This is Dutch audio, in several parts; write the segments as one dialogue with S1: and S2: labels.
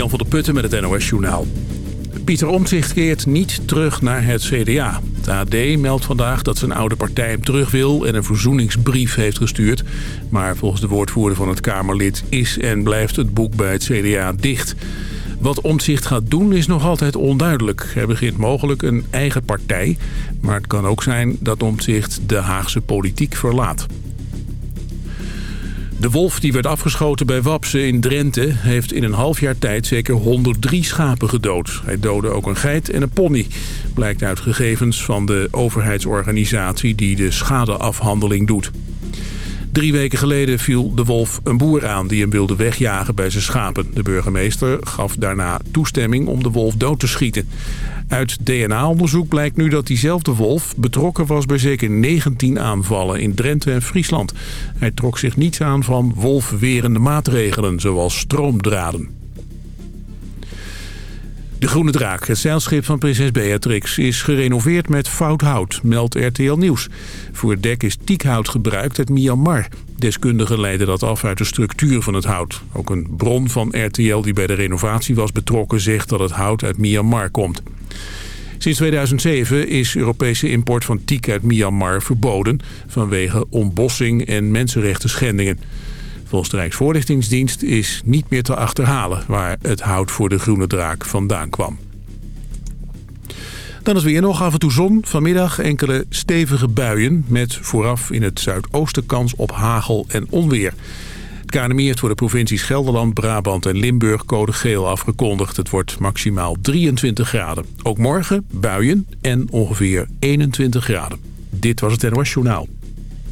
S1: Jan van der Putten met het NOS Journaal. Pieter Omtzigt keert niet terug naar het CDA. Het AD meldt vandaag dat zijn oude partij hem terug wil en een verzoeningsbrief heeft gestuurd. Maar volgens de woordvoerder van het Kamerlid is en blijft het boek bij het CDA dicht. Wat Omtzigt gaat doen is nog altijd onduidelijk. Hij begint mogelijk een eigen partij, maar het kan ook zijn dat Omtzigt de Haagse politiek verlaat. De wolf die werd afgeschoten bij Wapsen in Drenthe... heeft in een half jaar tijd zeker 103 schapen gedood. Hij doodde ook een geit en een pony. Blijkt uit gegevens van de overheidsorganisatie... die de schadeafhandeling doet. Drie weken geleden viel de wolf een boer aan die hem wilde wegjagen bij zijn schapen. De burgemeester gaf daarna toestemming om de wolf dood te schieten. Uit DNA-onderzoek blijkt nu dat diezelfde wolf betrokken was bij zeker 19 aanvallen in Drenthe en Friesland. Hij trok zich niets aan van wolfwerende maatregelen, zoals stroomdraden. De Groene Draak, het zeilschip van prinses Beatrix, is gerenoveerd met fout hout, meldt RTL Nieuws. Voor het dek is tiekhout gebruikt uit Myanmar. Deskundigen leiden dat af uit de structuur van het hout. Ook een bron van RTL die bij de renovatie was betrokken zegt dat het hout uit Myanmar komt. Sinds 2007 is Europese import van teak uit Myanmar verboden... vanwege ontbossing en mensenrechten schendingen. Volgens de Rijksvoorlichtingsdienst is niet meer te achterhalen... waar het hout voor de groene draak vandaan kwam. Dan is weer nog af en toe zon. Vanmiddag enkele stevige buien... met vooraf in het zuidoosten kans op hagel en onweer. Het KNMI heeft voor de provincies Gelderland, Brabant en Limburg code geel afgekondigd. Het wordt maximaal 23 graden. Ook morgen buien en ongeveer 21 graden. Dit was het NOS Journaal.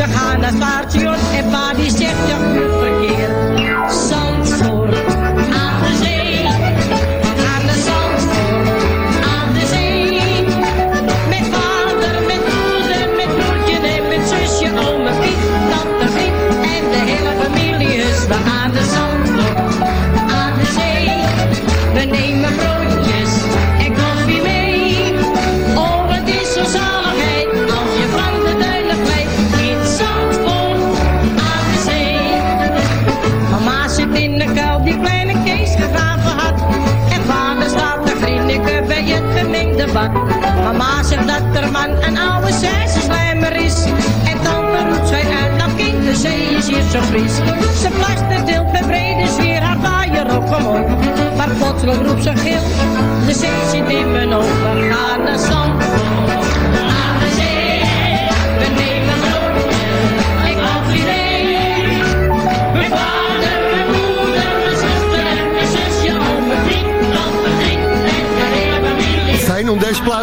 S2: Ze gaan naar het station en pa die zegt zegt dat er man een oude slijmer is. En tante roept zij uit, dat kind, de zee is hier zo fris. Ze plaster deelt met brede sfeer haar vaaier ook omhoog. Maar plotseling roept ze gil, de zee zit in mijn ogen. Ga naar Zandvoort,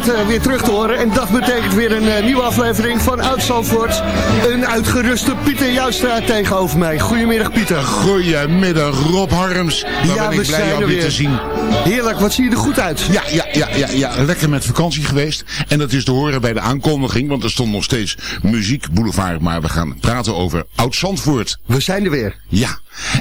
S3: eh, weer terug te horen. En dat betekent weer een eh, nieuwe aflevering van Oud Zandvoort. Een uitgeruste Pieter Joustra tegenover mij. Goedemiddag Pieter.
S4: Goedemiddag Rob Harms. Daar
S3: Ja,
S4: ben ik blij weer
S3: weer.
S4: te zien.
S3: Heerlijk, wat zie je er goed uit.
S4: Ja, ja, ja, ja, ja, lekker met vakantie geweest. En dat is te horen bij de aankondiging, want er stond nog steeds muziek boulevard. Maar we gaan praten over Oud Zandvoort.
S3: We zijn er weer.
S4: Ja,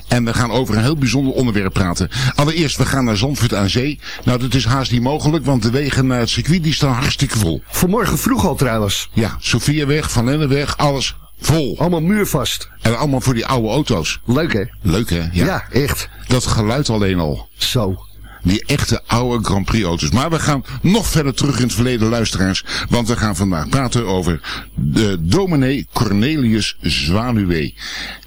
S4: en we gaan over een heel bijzonder onderwerp praten. Allereerst, we gaan naar Zandvoort aan zee. Nou, dat is haast niet mogelijk, want de wegen naar het circuit die staan hartstikke vol.
S3: Vanmorgen vroeg al trouwens.
S4: Ja, Sophiaweg, Van Lenneweg, alles vol.
S3: Allemaal muurvast.
S4: En allemaal voor die oude auto's.
S3: Leuk hè?
S4: Leuk hè?
S3: Ja, echt.
S4: Dat geluid alleen al.
S3: Zo.
S4: Die echte oude Grand Prix auto's. Maar we gaan nog verder terug in het verleden, luisteraars. Want we gaan vandaag praten over de dominee Cornelius Zwaluwe.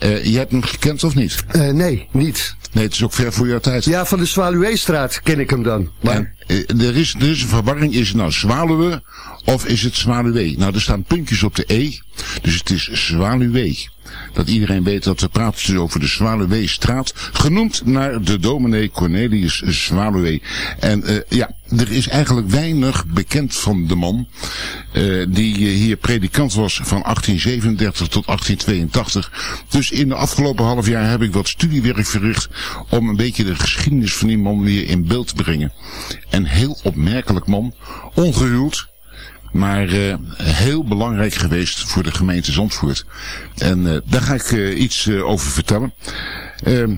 S4: Uh, je hebt hem gekend of niet?
S3: Uh, nee, niet.
S4: Nee, het is ook ver voor jouw tijd.
S3: Ja, van de Zwaluweestraat ken ik hem dan.
S4: Maar... En, uh, er, is, er is een verwarring. Is het nou Zwaluwe of is het Zwaluwe? Nou, er staan puntjes op de E. Dus het is Zwaluwe dat iedereen weet dat we praten over de Zwaluweestraat, genoemd naar de dominee Cornelius Zwaluwe. En uh, ja, er is eigenlijk weinig bekend van de man, uh, die hier predikant was van 1837 tot 1882. Dus in de afgelopen half jaar heb ik wat studiewerk verricht om een beetje de geschiedenis van die man weer in beeld te brengen. En heel opmerkelijk man, ongehuwd, maar uh, heel belangrijk geweest voor de gemeente Zandvoort. En uh, daar ga ik uh, iets over vertellen. Ehm,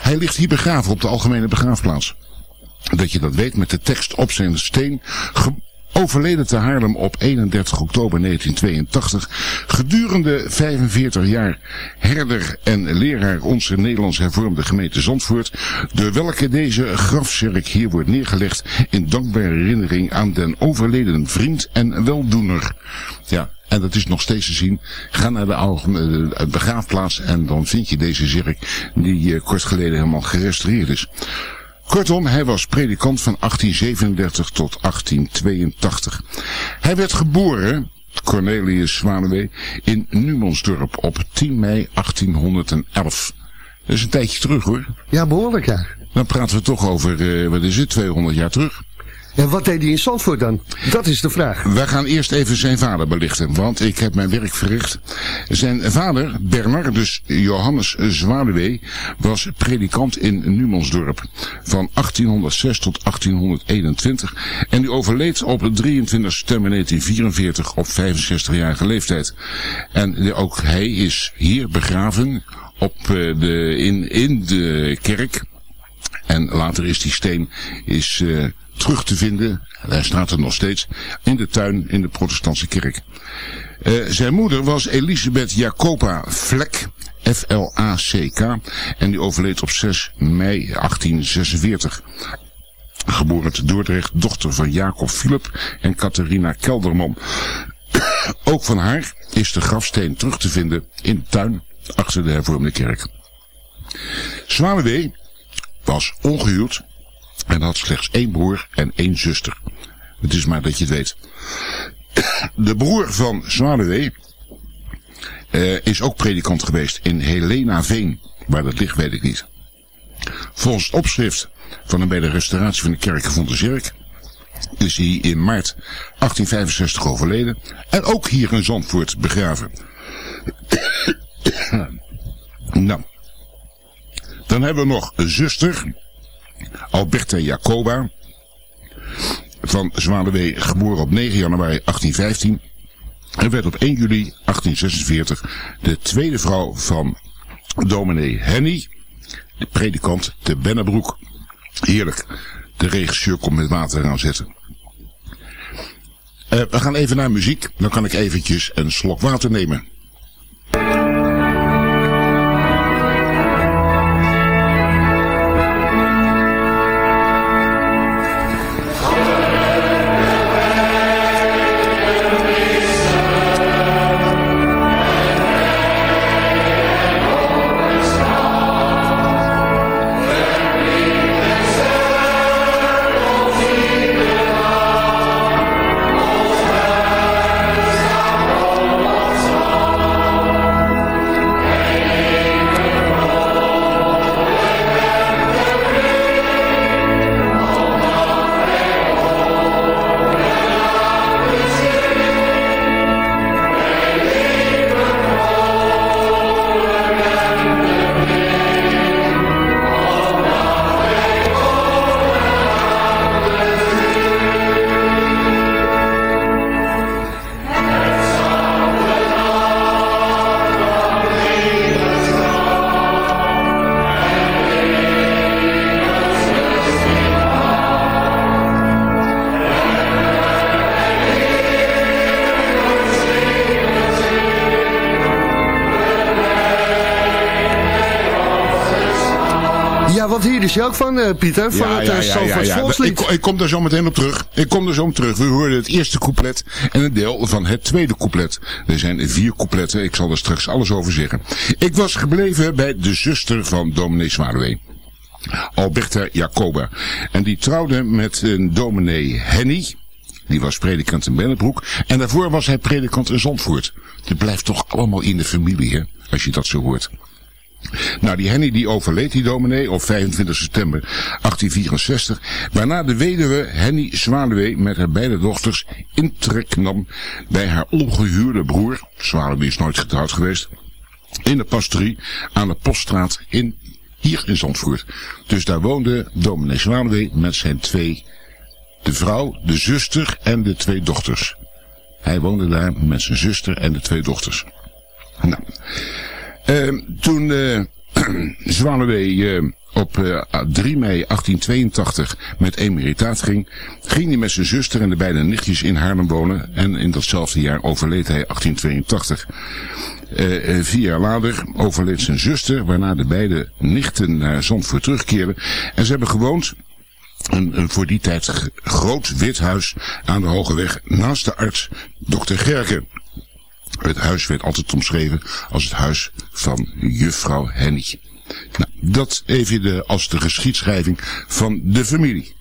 S4: hij ligt hier begraven op de algemene begraafplaats. Dat je dat weet met de tekst op zijn steen. Overleden te Haarlem op 31 oktober 1982. Gedurende 45 jaar herder en leraar onze Nederlands hervormde gemeente Zandvoort. Door welke deze grafzerk hier wordt neergelegd in dankbare herinnering aan den overleden vriend en weldoener. Ja, en dat is nog steeds te zien. Ga naar de uh, begraafplaats en dan vind je deze zerk die uh, kort geleden helemaal gerestaureerd is. Kortom, hij was predikant van 1837 tot 1882. Hij werd geboren, Cornelius Zwanewee, in Numonsdorp op 10 mei 1811. Dat is een tijdje terug hoor.
S3: Ja, behoorlijk ja.
S4: Dan praten we toch over, uh, wat is het, 200 jaar terug.
S3: En wat deed hij in Zandvoort dan? Dat is de vraag.
S4: We gaan eerst even zijn vader belichten, want ik heb mijn werk verricht. Zijn vader, Bernardus Johannes Zwaluwe, was predikant in Numonsdorp van 1806 tot 1821 en die overleed op 23 september 1944 op 65-jarige leeftijd. En ook hij is hier begraven op de, in, in de kerk. En later is die steen is, uh, terug te vinden, daar staat er nog steeds, in de tuin in de protestantse kerk. Uh, zijn moeder was Elisabeth Jacoba Vlek, F-L-A-C-K, en die overleed op 6 mei 1846. Geboren te Dordrecht, dochter van Jacob Philip en Catharina Kelderman. Ook van haar is de grafsteen terug te vinden in de tuin achter de hervormde kerk. Zwaluwe was ongehuwd en had slechts één broer en één zuster. Het is maar dat je het weet. De broer van Zwaluwe uh, is ook predikant geweest in Helena Veen. Waar dat ligt weet ik niet. Volgens het opschrift van een bij de restauratie van de kerk gevonden zerk is hij in maart 1865 overleden. En ook hier in Zandvoort begraven. nou. Dan hebben we nog zuster. Alberta Jacoba van Zwaluwe, geboren op 9 januari 1815. En werd op 1 juli 1846 de tweede vrouw van dominee Henny, de predikant te Bennebroek. Heerlijk, de regisseur komt met water aan zetten. Uh, we gaan even naar muziek, dan kan ik eventjes een slok water nemen.
S3: Want hier is je ook van, eh, Pieter, van het uh.
S4: Ik, ik, kom daar zo meteen op terug. Ik kom er zo op terug. We hoorden het eerste couplet en een deel van het tweede couplet. Er zijn vier coupletten, ik zal er straks alles over zeggen. Ik was gebleven bij de zuster van dominee Zwaluwe. Alberta Jacoba. En die trouwde met een dominee Henny. Die was predikant in Bennebroek. En daarvoor was hij predikant in Zandvoort. Het blijft toch allemaal in de familie, hè? Als je dat zo hoort. Nou, die Henny die overleed, die dominee, op 25 september 1864. Waarna de weduwe Henny Zwaluwe met haar beide dochters intrek nam bij haar ongehuurde broer. Zwaluwe is nooit getrouwd geweest. In de pastorie aan de Poststraat in, hier in Zandvoort. Dus daar woonde dominee Zwaluwe met zijn twee, de vrouw, de zuster en de twee dochters. Hij woonde daar met zijn zuster en de twee dochters. Nou... Uh, toen uh, Zwanewee uh, op uh, 3 mei 1882 met emeritaat ging, ging hij met zijn zuster en de beide nichtjes in Haarlem wonen. En in datzelfde jaar overleed hij 1882. Uh, vier jaar later overleed zijn zuster, waarna de beide nichten naar Zandvoort terugkeerden. En ze hebben gewoond een, een voor die tijd groot wit huis aan de Hoge Weg naast de arts Dr. Gerken. Het huis werd altijd omschreven als het huis van juffrouw Henny. Nou, dat even de, als de geschiedschrijving van de familie.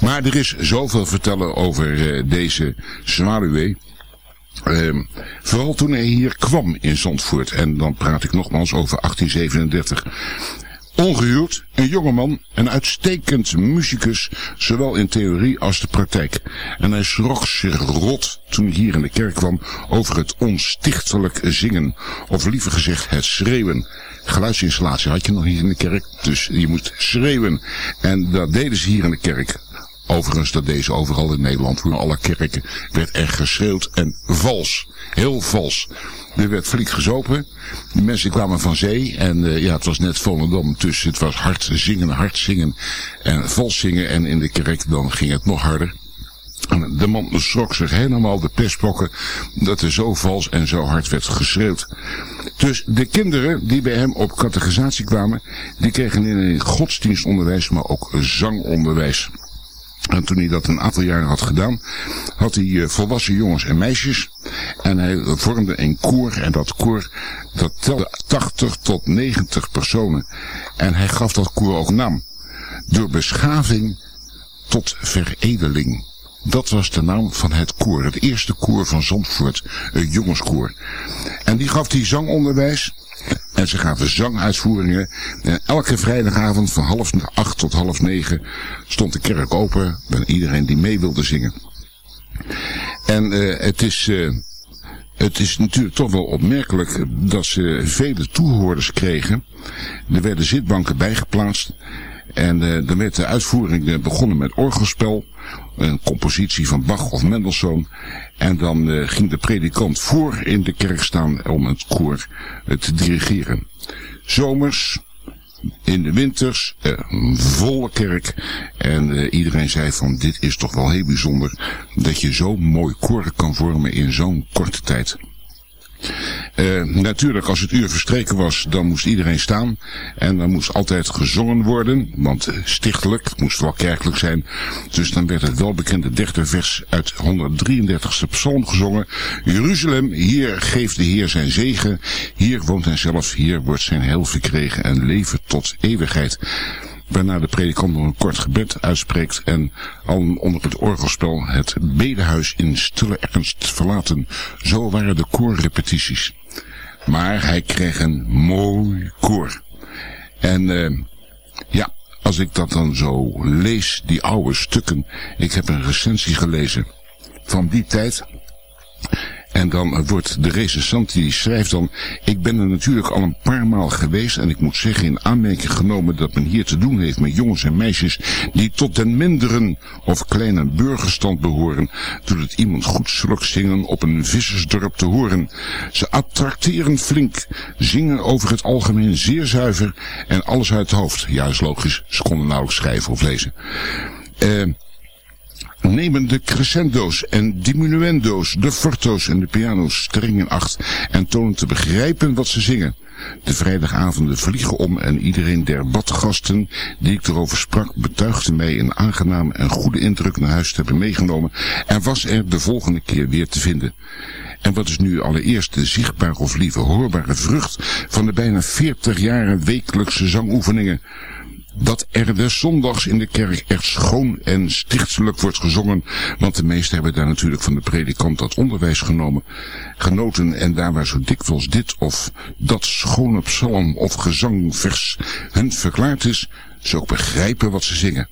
S4: Maar er is zoveel vertellen over uh, deze Zwaluwe. Uh, vooral toen hij hier kwam in Zandvoort. En dan praat ik nogmaals over 1837. Ongehuwd, een jongeman, een uitstekend muzikus, zowel in theorie als de praktijk. En hij schrok zich rot toen hij hier in de kerk kwam over het onstichtelijk zingen. Of liever gezegd het schreeuwen. Geluidsinstallatie had je nog niet in de kerk, dus je moest schreeuwen. En dat deden ze hier in de kerk. Overigens, dat deze overal in Nederland, voor alle kerken, werd er geschreeuwd en vals. Heel vals. Er werd flink gezopen. De mensen kwamen van zee. En uh, ja, het was net Volendam. Dus het was hard zingen, hard zingen. En vals zingen. En in de kerk dan ging het nog harder. En de man schrok zich helemaal de pestbokken dat er zo vals en zo hard werd geschreeuwd. Dus de kinderen die bij hem op categorisatie kwamen, die kregen in godsdienstonderwijs, maar ook zangonderwijs. En toen hij dat een aantal jaren had gedaan, had hij uh, volwassen jongens en meisjes. En hij vormde een koor. En dat koor, dat telde 80 tot 90 personen. En hij gaf dat koor ook naam. Door beschaving tot veredeling. Dat was de naam van het koor. Het eerste koor van Zandvoort. Een jongenskoor. En die gaf die zangonderwijs. En ze gaven zanguitvoeringen. En elke vrijdagavond van half acht tot half negen stond de kerk open. Bij iedereen die mee wilde zingen. En uh, het is... Uh, het is natuurlijk toch wel opmerkelijk dat ze vele toehoorders kregen. Er werden zitbanken bijgeplaatst. En uh, dan werd de uitvoering begonnen met orgelspel. Een compositie van Bach of Mendelssohn. En dan uh, ging de predikant voor in de kerk staan om het koor uh, te dirigeren. Zomers, in de winters, een volle kerk. En iedereen zei van dit is toch wel heel bijzonder dat je zo'n mooi koor kan vormen in zo'n korte tijd. Uh, natuurlijk, als het uur verstreken was, dan moest iedereen staan. En dan moest altijd gezongen worden, want uh, stichtelijk, moest wel kerkelijk zijn. Dus dan werd het welbekende derde vers uit 133ste psalm gezongen. Jeruzalem, hier geeft de Heer zijn zegen. Hier woont hij zelf, hier wordt zijn heil verkregen en leven tot eeuwigheid waarna de predikant nog een kort gebed uitspreekt en al onder het orgelspel het bedehuis in stille ernst verlaten. Zo waren de koorrepetities. Maar hij kreeg een mooi koor. En uh, ja, als ik dat dan zo lees, die oude stukken. Ik heb een recensie gelezen van die tijd. En dan wordt de recensant die schrijft dan... Ik ben er natuurlijk al een paar maal geweest en ik moet zeggen in aanmerking genomen dat men hier te doen heeft met jongens en meisjes die tot den minderen of kleine burgerstand behoren, doet het iemand goed zulk zingen op een vissersdorp te horen. Ze attracteren flink, zingen over het algemeen zeer zuiver en alles uit het hoofd. Ja, is logisch, ze konden nauwelijks schrijven of lezen. Uh, nemen de crescendo's en diminuendo's, de forto's en de piano's streng in acht en tonen te begrijpen wat ze zingen. De vrijdagavonden vliegen om en iedereen der badgasten die ik erover sprak betuigde mij een aangename en goede indruk naar huis te hebben meegenomen en was er de volgende keer weer te vinden. En wat is nu allereerst de zichtbare of liever hoorbare vrucht van de bijna 40 jaren wekelijkse zangoefeningen? Dat er des zondags in de kerk echt schoon en stichtelijk wordt gezongen, want de meesten hebben daar natuurlijk van de predikant dat onderwijs genomen, genoten en daar waar zo dikwijls dit of dat schone psalm of gezangvers hun verklaard is, ze ook begrijpen wat ze zingen.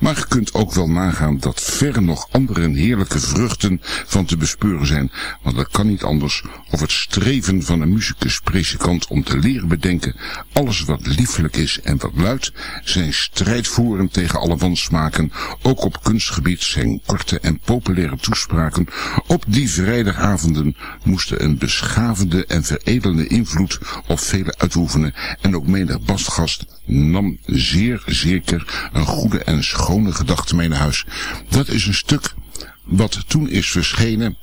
S4: Maar je kunt ook wel nagaan dat verre nog andere heerlijke vruchten van te bespeuren zijn. Want dat kan niet anders of het streven van een muzikus-predikant om te leren bedenken alles wat liefelijk is en wat luidt, zijn strijd voeren tegen alle wansmaken, ook op kunstgebied zijn korte en populaire toespraken op die vrijdagavonden moesten een beschavende en veredelende invloed op velen uitoefenen en ook menig bastgast nam zeer zeker een goede en schone gedachte mee naar huis. Dat is een stuk wat toen is verschenen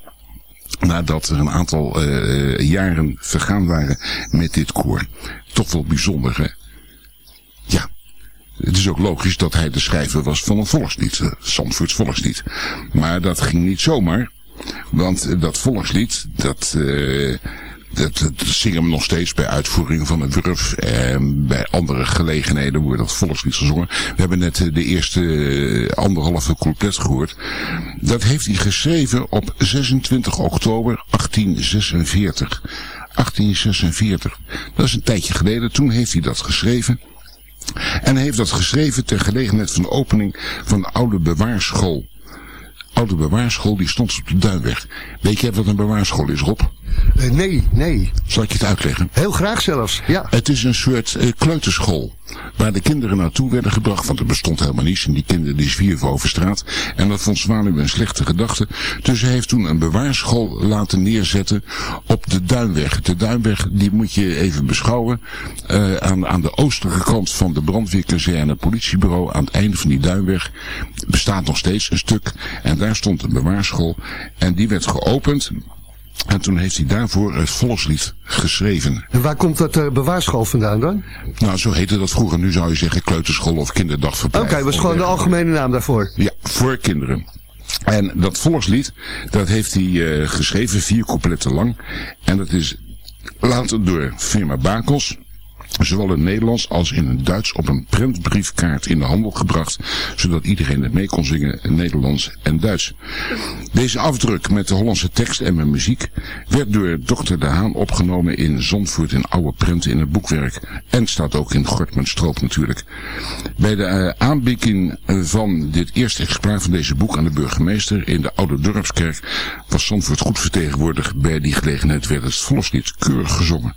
S4: nadat er een aantal uh, jaren vergaan waren met dit koor. Toch wel bijzonder, hè? Ja. Het is ook logisch dat hij de schrijver was van een volkslied, uh, Zandvoorts volkslied. Maar dat ging niet zomaar, want dat volkslied, dat... Uh, dat, dat, zingen we nog steeds bij uitvoering van een Wurf. En bij andere gelegenheden wordt dat volkslied gezongen. We hebben net de eerste anderhalve couplet gehoord. Dat heeft hij geschreven op 26 oktober 1846. 1846. Dat is een tijdje geleden. Toen heeft hij dat geschreven. En hij heeft dat geschreven ter gelegenheid van de opening van de oude bewaarschool. Oude bewaarschool die stond op de Duinweg. Weet je wat een bewaarschool is, Rob?
S3: Uh, nee, nee.
S4: Zal ik je het uitleggen?
S3: Heel graag zelfs, ja.
S4: Het is een soort uh, kleuterschool. Waar de kinderen naartoe werden gebracht. Want er bestond helemaal niets. En die kinderen die zwierven over straat. En dat vond Zwaluw een slechte gedachte. Dus hij heeft toen een bewaarschool laten neerzetten op de Duinweg. De Duinweg die moet je even beschouwen. Uh, aan, aan de oostelijke kant van de brandweerkazerne politiebureau. Aan het einde van die Duinweg. Bestaat nog steeds een stuk. En daar stond een bewaarschool. En die werd geopend. En toen heeft hij daarvoor het volkslied geschreven.
S3: En waar komt dat uh, bewaarschool vandaan dan?
S4: Nou, zo heette dat vroeger. Nu zou je zeggen kleuterschool of kinderdagverblijf.
S3: Oké, okay, was gewoon de algemene naam daarvoor.
S4: Ja, voor kinderen. En dat volkslied, dat heeft hij uh, geschreven, vier coupletten lang. En dat is later door firma Bakels zowel in Nederlands als in het Duits op een prentbriefkaart in de handel gebracht, zodat iedereen het mee kon zingen in Nederlands en Duits. Deze afdruk met de Hollandse tekst en met muziek werd door Dr. De Haan opgenomen in Zandvoort in oude prenten in het boekwerk en staat ook in Gortmenstroop natuurlijk. Bij de uh, aanbieding van dit eerste exemplaar van deze boek aan de burgemeester in de oude dorpskerk was Zandvoort goed vertegenwoordigd. Bij die gelegenheid werd het volkslied keurig gezongen.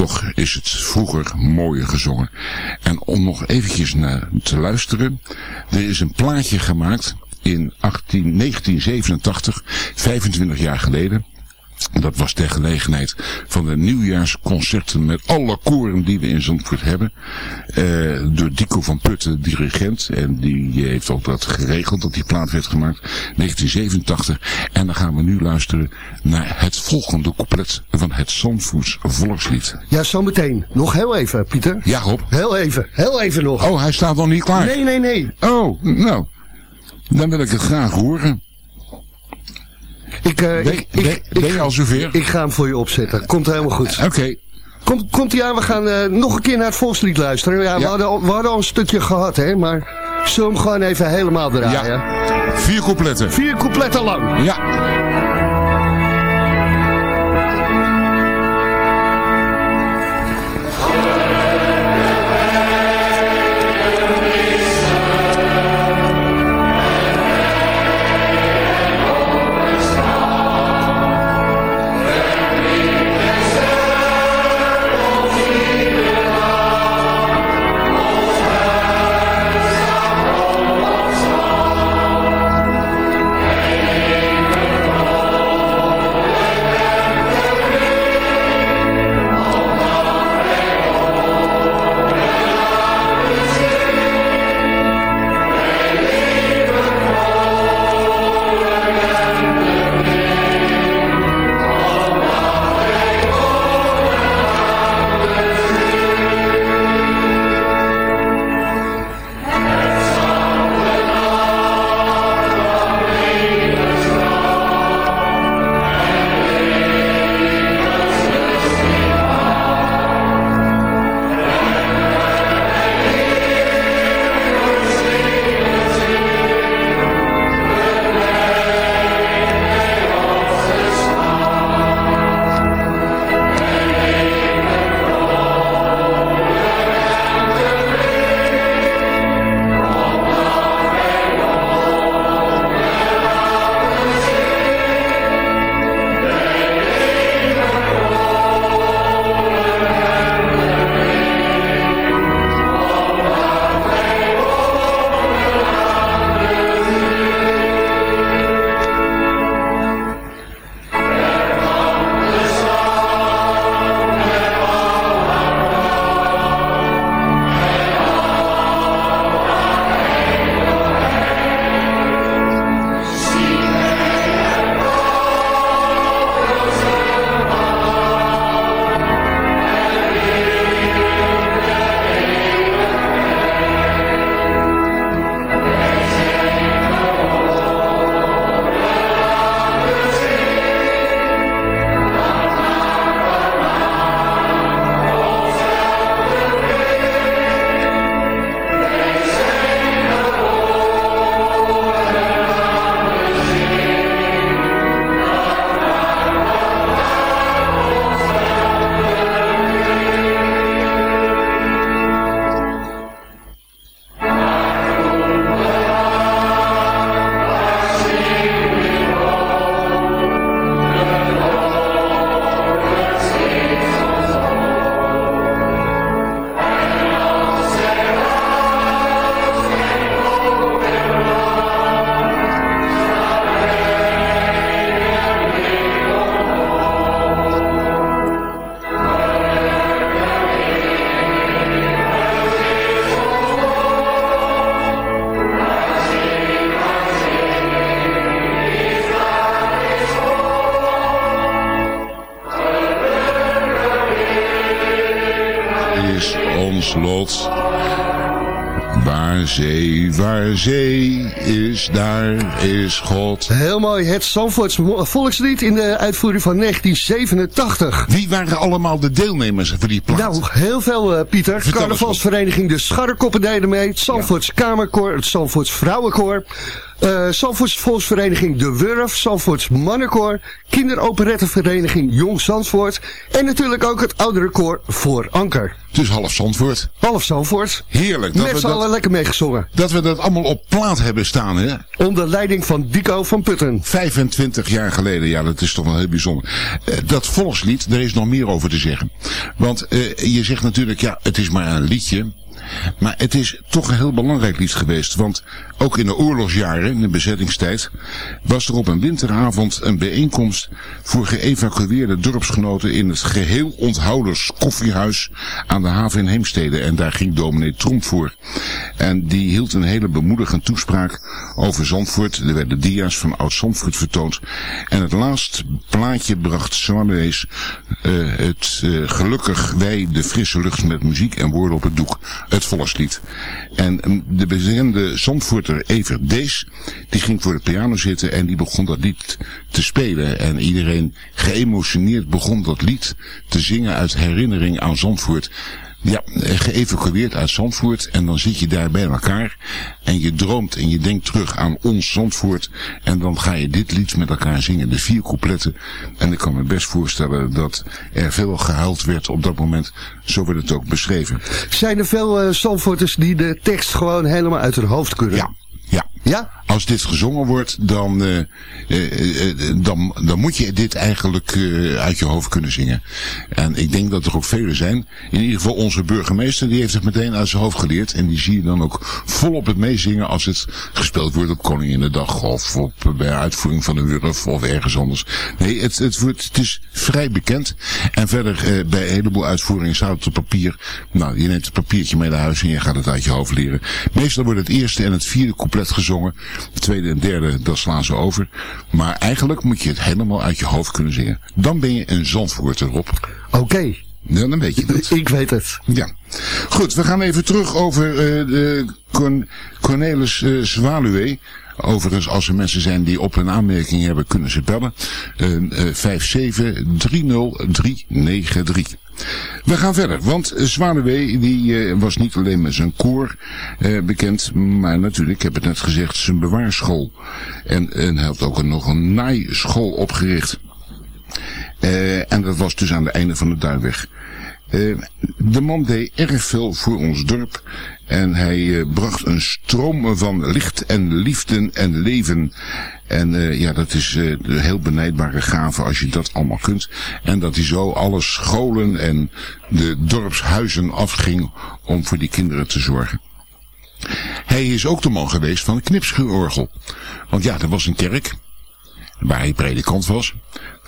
S4: Toch is het vroeger mooier gezongen. En om nog eventjes naar te luisteren. Er is een plaatje gemaakt in 18, 1987, 25 jaar geleden. Dat was ter gelegenheid van de nieuwjaarsconcerten met alle koren die we in Zandvoort hebben. Uh, door Dico van Putten, dirigent. En die heeft ook dat geregeld dat die plaat werd gemaakt. 1987. En dan gaan we nu luisteren naar het volgende couplet van het Zandvoorts volkslied.
S3: Ja, zometeen. Nog heel even, Pieter.
S4: Ja, Rob.
S3: Heel even. Heel even nog.
S4: Oh, hij staat nog niet klaar.
S3: Nee, nee, nee.
S4: Oh, nou. Dan wil ik het graag horen.
S3: Ik, uh,
S4: ben,
S3: ik,
S4: ben,
S3: ik,
S4: ben je al zover?
S3: Ik ga hem voor je opzetten. Komt helemaal goed.
S4: Oké. Okay.
S3: Komt, komt hij aan, we gaan uh, nog een keer naar het volkslied luisteren. Ja, ja. We, hadden al, we hadden al een stukje gehad, hè, maar zullen hem gewoon even helemaal draaien?
S4: Ja. Vier coupletten.
S3: Vier coupletten lang.
S4: Ja.
S3: Het Zandvoorts volkslied in de uitvoering van 1987.
S4: Wie waren allemaal de deelnemers voor die plaat?
S3: Nou, heel veel, uh, Pieter.
S4: Vertel
S3: Carnavalsvereniging De Scharrekoppen deden mee. Het Zandvoorts Kamerkoor, het Zandvoorts Vrouwenkoor. Uh, Zandvoorts Volksvereniging De Wurf, Zandvoorts Mannenkoor, Kinderoperettenvereniging Jong Zandvoort en natuurlijk ook het oudere koor Voor Anker.
S4: Dus half Zandvoort.
S3: Half Zandvoort.
S4: Heerlijk.
S3: Dat Met z'n allen lekker meegezongen.
S4: Dat we dat allemaal op plaat hebben staan, hè?
S3: Onder leiding van Dico van Putten.
S4: 25 jaar geleden, ja, dat is toch wel heel bijzonder. Uh, dat volkslied, daar is nog meer over te zeggen. Want uh, je zegt natuurlijk, ja, het is maar een liedje. Maar het is toch een heel belangrijk lied geweest. Want ook in de oorlogsjaren, in de bezettingstijd, was er op een winteravond een bijeenkomst voor geëvacueerde dorpsgenoten in het geheel onthouders koffiehuis aan de haven in Heemstede. En daar ging dominee Tromp voor. En die hield een hele bemoedigende toespraak over Zandvoort. Er werden dia's van oud-Zandvoort vertoond. En het laatste plaatje bracht Swanees uh, het uh, gelukkig wij de frisse lucht met muziek en woorden op het doek. Het volkslied. En de bekende Zandvoorter Evert Dees, die ging voor de piano zitten en die begon dat lied te spelen. En iedereen geëmotioneerd begon dat lied te zingen uit herinnering aan Zandvoort. Ja, geëvacueerd uit Zandvoort en dan zit je daar bij elkaar en je droomt en je denkt terug aan ons Zandvoort en dan ga je dit lied met elkaar zingen, de vier coupletten. En ik kan me best voorstellen dat er veel gehuild werd op dat moment, zo werd het ook beschreven.
S3: Zijn er veel uh, Zandvoorters die de tekst gewoon helemaal uit hun hoofd kunnen?
S4: Ja, ja.
S3: Ja?
S4: Als dit gezongen wordt, dan, uh, uh, dan, dan moet je dit eigenlijk uit je hoofd kunnen zingen. En ik denk dat er ook velen zijn. In ieder geval onze burgemeester, die heeft het meteen uit zijn hoofd geleerd. En die zie je dan ook volop het meezingen als het gespeeld wordt op Koninginnedag of op, bij uitvoering van de Wurf of ergens anders. Nee, het, het, wordt, het is vrij bekend. En verder bij een heleboel uitvoeringen staat het op papier. Nou, je neemt het papiertje mee naar huis en je gaat het uit je hoofd leren. Meestal wordt het eerste en het vierde couplet gezongen. De tweede en derde, dat slaan ze over. Maar eigenlijk moet je het helemaal uit je hoofd kunnen zingen. Dan ben je een zandvoort erop.
S3: Oké. Okay.
S4: Ja, dan weet je dat.
S3: Ik weet het.
S4: Ja. Goed, we gaan even terug over uh, de Corn Cornelis uh, Zwaluwe. Overigens, als er mensen zijn die op een aanmerking hebben, kunnen ze bellen. Uh, 5730393. We gaan verder, want Zwanewee die uh, was niet alleen met zijn koor uh, bekend, maar natuurlijk, ik heb het net gezegd, zijn bewaarschool. En, en hij had ook een, nog een naaischool opgericht. Uh, en dat was dus aan het einde van de Duinweg. Uh, de man deed erg veel voor ons dorp en hij uh, bracht een stroom van licht en liefde en leven. En uh, ja, dat is uh, een heel benijdbare gave als je dat allemaal kunt. En dat hij zo alle scholen en de dorpshuizen afging om voor die kinderen te zorgen. Hij is ook de man geweest van knipschuurorgel. Want ja, er was een kerk waar hij predikant was.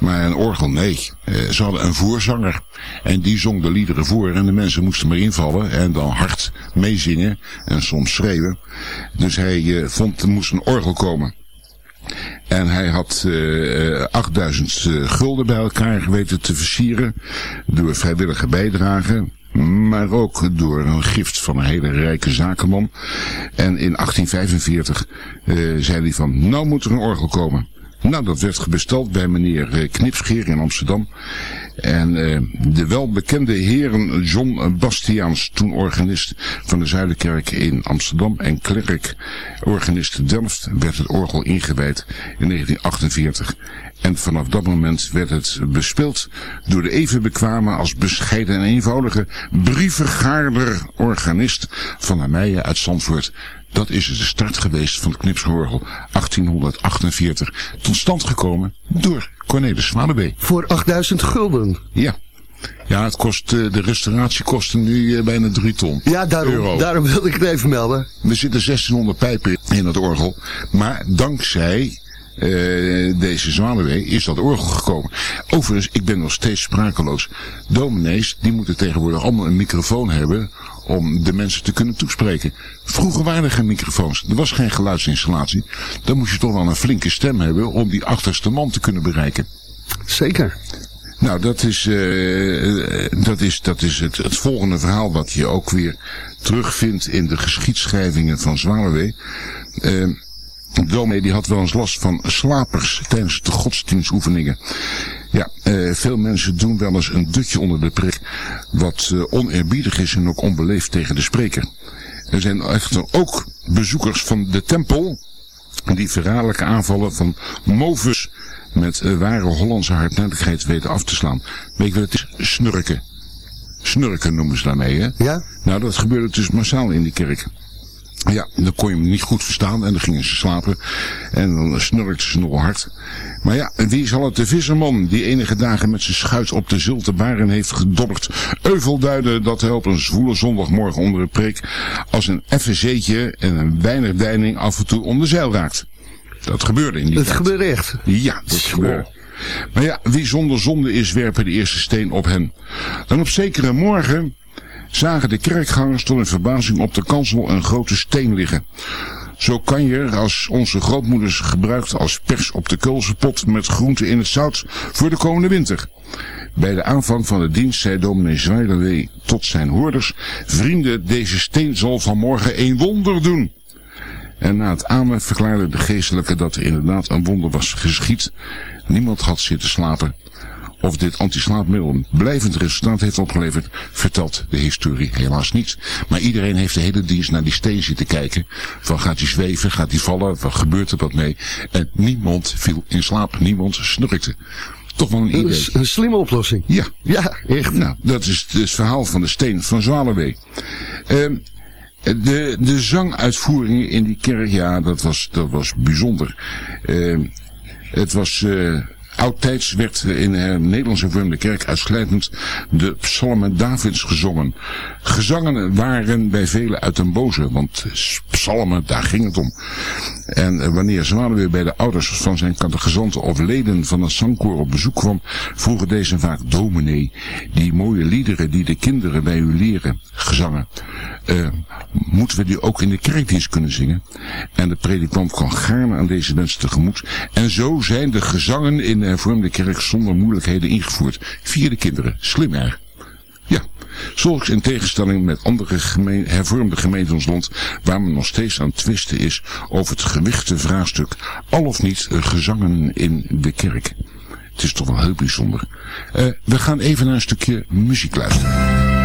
S4: Maar een orgel, nee. Uh, ze hadden een voorzanger. En die zong de liederen voor. En de mensen moesten maar invallen. En dan hard meezingen. En soms schreeuwen. Dus hij uh, vond, er moest een orgel komen. En hij had uh, 8000 gulden bij elkaar weten te versieren. Door vrijwillige bijdrage. Maar ook door een gift van een hele rijke zakenman. En in 1845 zei hij van, nou moet er een orgel komen. Nou, dat werd besteld bij meneer Knipscheer in Amsterdam. En uh, de welbekende heren John Bastiaans, toen organist van de Zuiderkerk in Amsterdam en klerk organist Delft, werd het orgel ingewijd in 1948. En vanaf dat moment werd het bespeeld door de even bekwame als bescheiden en eenvoudige brievengaarder organist van Hermeijen uit Zandvoort. Dat is de start geweest van het Knipsgeorgel 1848. Tot stand gekomen door Cornelis Zwanebee.
S3: Voor 8000 gulden.
S4: Ja. Ja, het kost, de restauratie kostte nu bijna 3 ton.
S3: Ja, daarom,
S4: euro.
S3: daarom wilde ik het even melden.
S4: Er zitten 1600 pijpen in het orgel. Maar dankzij uh, deze Zwanewee is dat orgel gekomen. Overigens, ik ben nog steeds sprakeloos. Dominees, die moeten tegenwoordig allemaal een microfoon hebben om de mensen te kunnen toespreken. Vroeger waren er geen microfoons. Er was geen geluidsinstallatie. Dan moest je toch wel een flinke stem hebben om die achterste man te kunnen bereiken.
S3: Zeker.
S4: Nou, dat is, uh, dat is, dat is het, het volgende verhaal wat je ook weer terugvindt in de geschiedschrijvingen van Zwaluwe. Uh, dominee die had wel eens last van slapers tijdens de godsdienstoefeningen. Ja, uh, veel mensen doen wel eens een dutje onder de prik, wat uh, oneerbiedig is en ook onbeleefd tegen de spreker. Er zijn echter ook bezoekers van de tempel, die verraderlijke aanvallen van Movus met uh, ware Hollandse hardnekkigheid weten af te slaan. Weet je wat het is? Snurken. Snurken noemen ze daarmee, hè?
S3: Ja?
S4: Nou, dat gebeurde dus massaal in die kerk. Ja, dan kon je hem niet goed verstaan en dan gingen ze slapen. En dan snurkten ze nog hard. Maar ja, wie zal het de visserman die enige dagen met zijn schuit op de Zilte Baren heeft gedobberd, euvel duiden dat hij op een zwoele zondagmorgen onder een preek als een effen zeetje en een weinig deining af en toe onder zeil raakt. Dat gebeurde in die
S3: Het
S4: tijd.
S3: gebeurde echt.
S4: Ja, dat gebeurde. Maar ja, wie zonder zonde is, werpen de eerste steen op hen. Dan op zekere morgen zagen de kerkgangers tot hun verbazing op de kansel een grote steen liggen. Zo kan je als onze grootmoeders gebruikt als pers op de keulsepot met groenten in het zout voor de komende winter. Bij de aanvang van de dienst zei dominee Zwijlerwee tot zijn hoorders, vrienden, deze steen zal vanmorgen een wonder doen. En na het amen verklaarde de geestelijke dat er inderdaad een wonder was geschied. Niemand had zitten slapen. Of dit antislaapmiddel een blijvend resultaat heeft opgeleverd, vertelt de historie helaas niet. Maar iedereen heeft de hele dienst naar die steen zitten kijken. Van gaat hij zweven, gaat hij vallen, wat gebeurt er wat mee? En niemand viel in slaap, niemand snurkte. Toch wel een idee.
S3: een slimme oplossing.
S4: Ja,
S3: Ja, echt.
S4: nou, dat is het verhaal van de steen van Zwalenwee. Ehm, de, de zanguitvoeringen in die kerk, ja, dat was, dat was bijzonder. Ehm, het was... eh Oudtijds werd in de Nederlandse hervormde kerk uitsluitend de psalmen Davids gezongen. Gezangen waren bij velen uit een boze, want psalmen, daar ging het om. En eh, wanneer Zwaluwe bij de ouders van zijn catechizanten of leden van het zangkoor op bezoek kwam, vroegen deze vaak, dominee, die mooie liederen die de kinderen bij u leren, gezangen, eh, moeten we die ook in de kerkdienst kunnen zingen? En de predikant kwam gaarne aan deze wens tegemoet. En zo zijn de gezangen in de hervormde kerk zonder moeilijkheden ingevoerd. Via de kinderen. Slim erg. Ja, zulks in tegenstelling met andere hervormde gemeenten ons land, waar men nog steeds aan twisten is over het gewichte vraagstuk, al of niet gezangen in de kerk. Het is toch wel heel bijzonder. Eh, we gaan even naar een stukje muziek luisteren.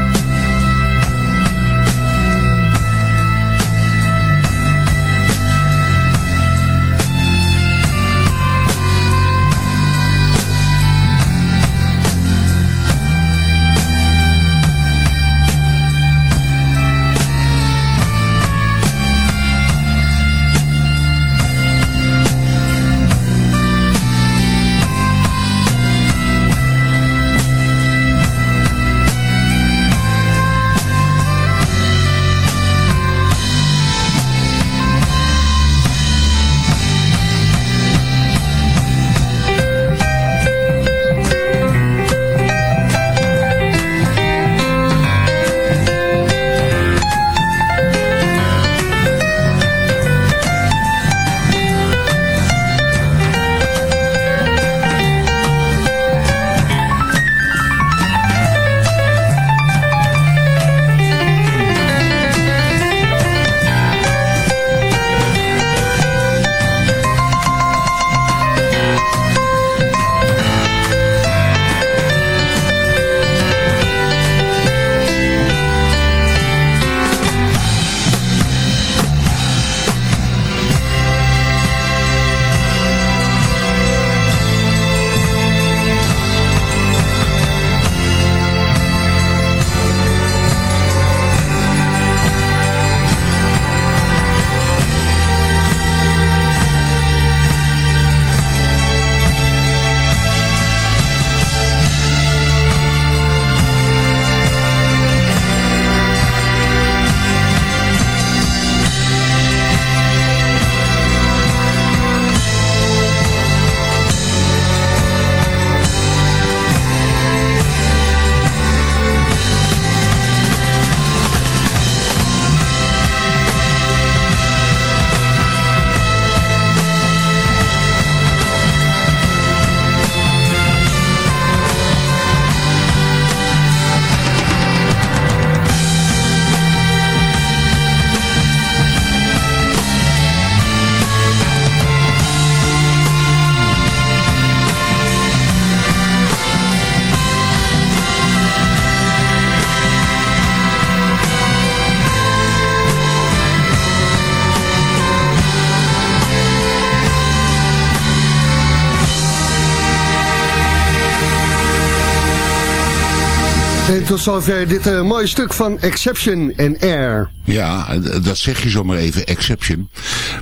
S3: Tot zover dit uh, mooie stuk van Exception en Air.
S4: Ja, dat zeg je zomaar even, Exception.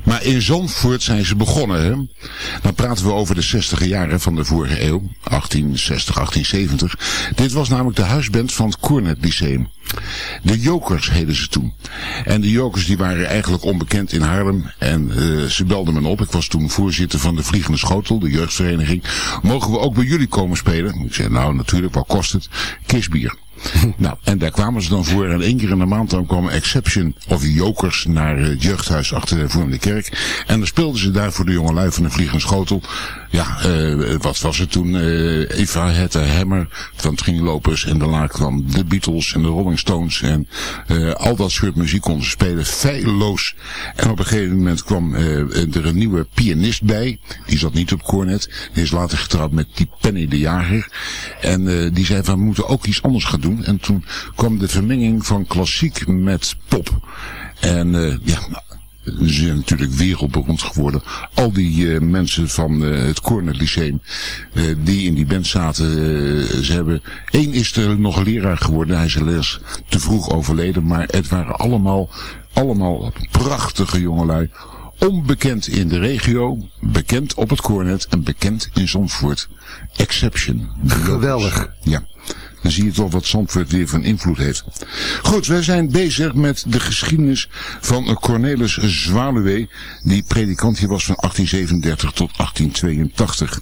S4: Maar in Zandvoort zijn ze begonnen. Hè? Dan praten we over de 60 jaren van de vorige eeuw. 1860, 1870. Dit was namelijk de huisband van het Cornet Lyceum. De Jokers heden ze toen. En de Jokers die waren eigenlijk onbekend in Haarlem. En uh, ze belden me op. Ik was toen voorzitter van de Vliegende Schotel, de jeugdvereniging. Mogen we ook bij jullie komen spelen? Ik zei, nou natuurlijk, wat kost het? Kistbier. nou, en daar kwamen ze dan voor. En één keer in de maand dan kwam Exception of Jokers naar het jeugdhuis achter de Vormde Kerk. En dan speelden ze daar voor de jongelui van de Vliegende Schotel. Ja, uh, wat was het toen? Uh, Eva Hette Hammer van Tringlopers. En daarna kwam de Beatles en de Rolling Stones. En uh, al dat soort muziek konden ze spelen. Feilloos. En op een gegeven moment kwam er een nieuwe pianist bij. Die zat niet op cornet. Die is later getrouwd met die Penny de Jager. En die zei van we moeten ook iets anders gaan doen. En toen kwam de vermenging van klassiek met pop. En ja, ze zijn natuurlijk wereldberoemd geworden. Al die uh, mensen van uh, het Corner Lyceum uh, die in die band zaten, ze hebben... één is er nog leraar geworden, hij is helaas te vroeg overleden, maar het waren allemaal, allemaal prachtige jongelui. Onbekend in de regio, bekend op het Cornet en bekend in Zandvoort. Exception.
S3: Geweldig.
S4: Ja. Dan zie je toch wat Zandvoort weer van invloed heeft. Goed, wij zijn bezig met de geschiedenis van Cornelis Zwaluwe. Die predikant hier was van 1837 tot 1882.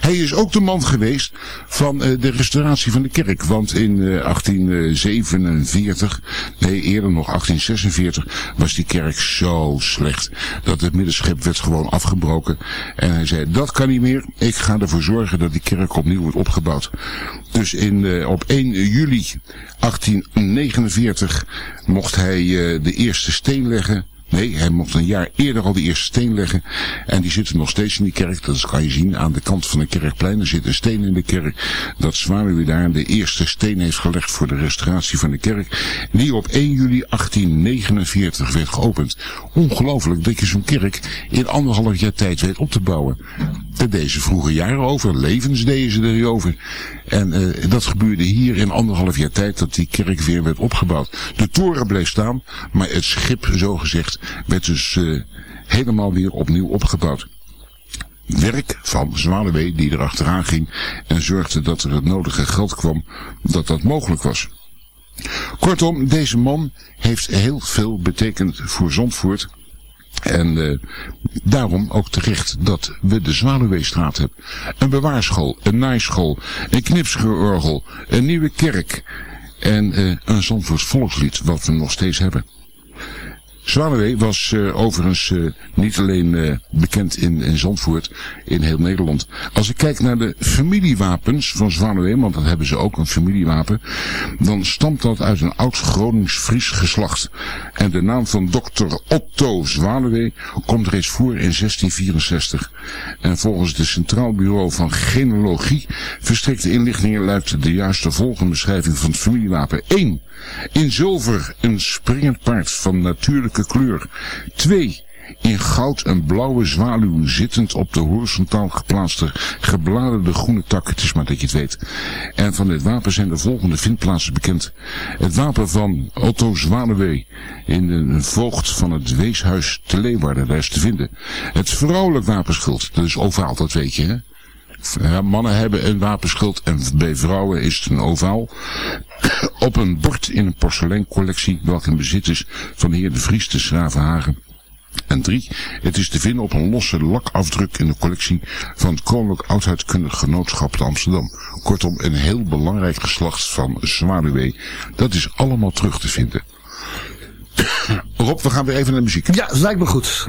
S4: Hij is ook de man geweest van uh, de restauratie van de kerk. Want in uh, 1847, nee eerder nog 1846, was die kerk zo slecht. Dat het middenschip werd gewoon afgebroken. En hij zei, dat kan niet meer. Ik ga ervoor zorgen dat die kerk opnieuw wordt opgebouwd. Dus in, uh, op 1 juli 1849 mocht hij uh, de eerste steen leggen. Nee, hij mocht een jaar eerder al de eerste steen leggen. En die zitten nog steeds in die kerk. Dat kan je zien aan de kant van de kerkplein. Er zit een steen in de kerk. Dat Zwaluwe daar de eerste steen heeft gelegd voor de restauratie van de kerk. Die op 1 juli 1849 werd geopend. Ongelooflijk dat je zo'n kerk in anderhalf jaar tijd weet op te bouwen. Deze vroege jaren over. Levens deden ze erover. En uh, dat gebeurde hier in anderhalf jaar tijd dat die kerk weer werd opgebouwd. De toren bleef staan, maar het schip, zo gezegd, werd dus uh, helemaal weer opnieuw opgebouwd. Werk van Zwaluwe die erachteraan ging en zorgde dat er het nodige geld kwam dat dat mogelijk was. Kortom, deze man heeft heel veel betekend voor Zandvoort en uh, daarom ook terecht dat we de Zwaluweestraat hebben. Een bewaarschool, een naaischool, een knipsgeorgel, een nieuwe kerk en uh, een Zandvoorts volkslied wat we nog steeds hebben. Zwaluwe was uh, overigens uh, niet alleen uh, bekend in, in Zandvoort, in heel Nederland. Als ik kijk naar de familiewapens van Zwaluwe, want dat hebben ze ook, een familiewapen, dan stamt dat uit een oud Gronings-Fries geslacht. En de naam van dokter Otto Zwaluwe komt reeds voor in 1664. En volgens het Centraal Bureau van Genealogie verstrekte inlichtingen luidt de juiste volgende beschrijving van het familiewapen 1. In zilver een springend paard van kleur. 2. In goud een blauwe zwaluw zittend op de horizontaal geplaatste gebladerde groene tak. Het is maar dat je het weet. En van dit wapen zijn de volgende vindplaatsen bekend. Het wapen van Otto Zwaluwe in een voogd van het weeshuis te Leeuwarden. Daar is te vinden. Het vrouwelijk wapenschild. Dat is ovaal, dat weet je hè. Mannen hebben een wapenschild en bij vrouwen is het een ovaal. Op een bord in een porseleincollectie welke in bezit is van de heer de Vries te Schravenhagen. En drie, het is te vinden op een losse lakafdruk in de collectie van het Koninklijk Oudheidkundig Genootschap te Amsterdam. Kortom, een heel belangrijk geslacht van Zwaluwe. Dat is allemaal terug te vinden. Rob, we gaan weer even naar muziek.
S3: Ja, lijkt me goed.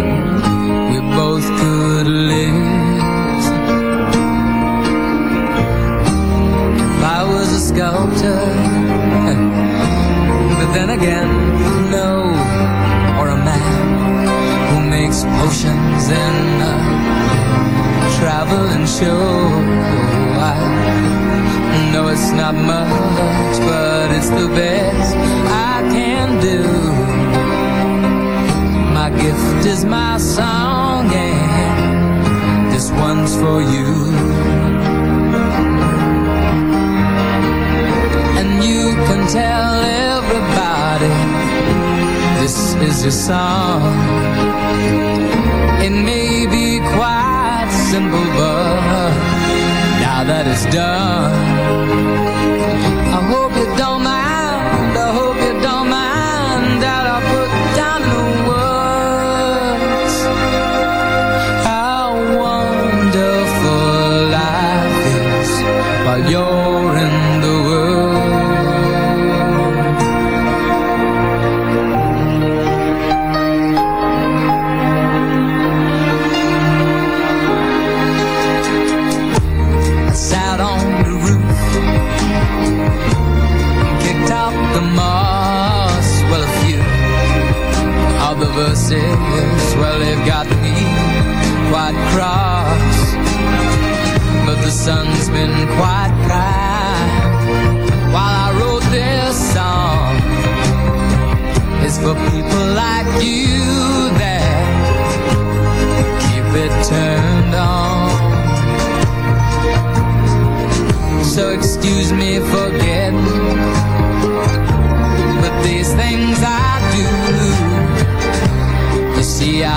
S5: shelter. but then again, no, or a man who makes potions in a uh, traveling show.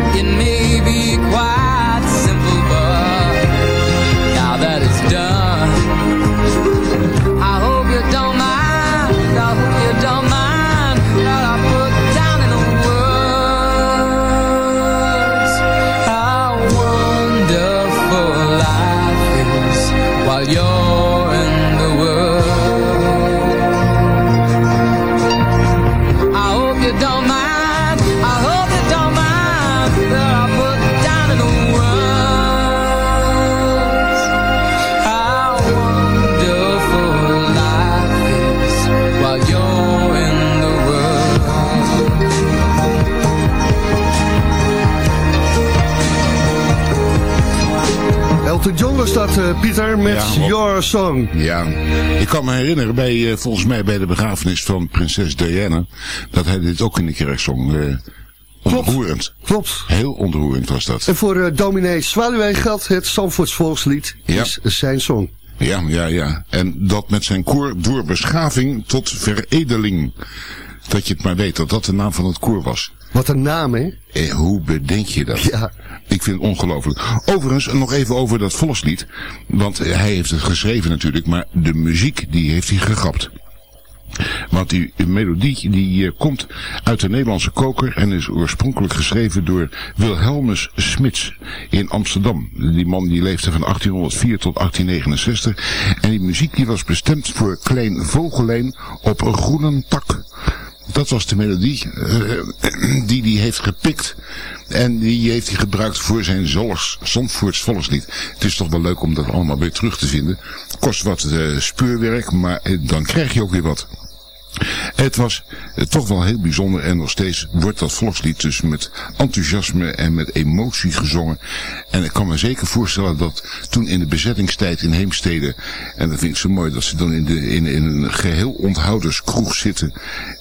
S5: It may
S3: Eh, Pieter, met
S4: Ja,
S3: Your Song.
S4: Ja, ik kan me herinneren bij, eh, volgens mij bij de begrafenis van prinses Diana, dat hij dit ook in de kerk zong. eh, ontroerend.
S3: Klopt.
S4: Heel ontroerend was dat.
S3: En voor eh, dominee Zwaluwe geldt het Zandvoorts volkslied.
S4: Ja.
S3: is zijn song.
S4: Ja, ja, ja. En dat met zijn koor door beschaving tot veredeling. Dat je het maar weet dat dat de naam van het koor was.
S3: Wat een naam, hè?
S4: Eh, hoe bedenk je dat?
S3: Ja.
S4: Ik vind het ongelooflijk. Overigens, nog even over dat volkslied. Want eh, hij heeft het geschreven natuurlijk, maar de muziek die heeft hij gegrapt. Want die melodie die eh, komt uit de Nederlandse koker en is oorspronkelijk geschreven door Wilhelmus Smits in Amsterdam. Die man die leefde van 1804 tot 1869. En die muziek die was bestemd voor Klein Vogelijn op een groene tak. Dat was de melodie eh, die hij heeft gepikt. En die heeft hij gebruikt voor zijn Zolers, Zandvoorts volkslied. Het is toch wel leuk om dat allemaal weer terug te vinden. Kost wat eh, speurwerk, maar eh, dan krijg je ook weer wat. Het was eh, toch wel heel bijzonder en nog steeds wordt dat volkslied dus met enthousiasme en met emotie gezongen. En ik kan me zeker voorstellen dat toen in de bezettingstijd in Heemstede, en dat vind ik zo mooi, dat ze dan in, de, in, in een geheel onthouders kroeg zitten